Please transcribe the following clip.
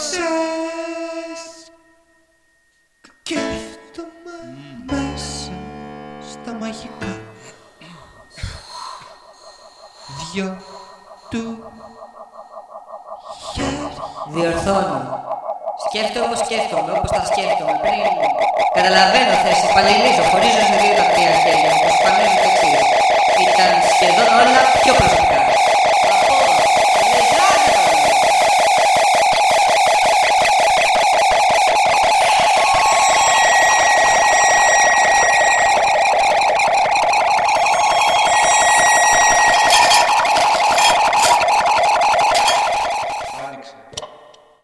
Σας σκέφτομαι μέσα στα μαγικά Δυο του χέρια Διορθώνω. Σκέφτομαι όπως σκέφτομαι, όπως τα σκέφτομαι πριν. Καταλαβαίνω θέση, παλιλίζω, χωρίζω σε δύο τα.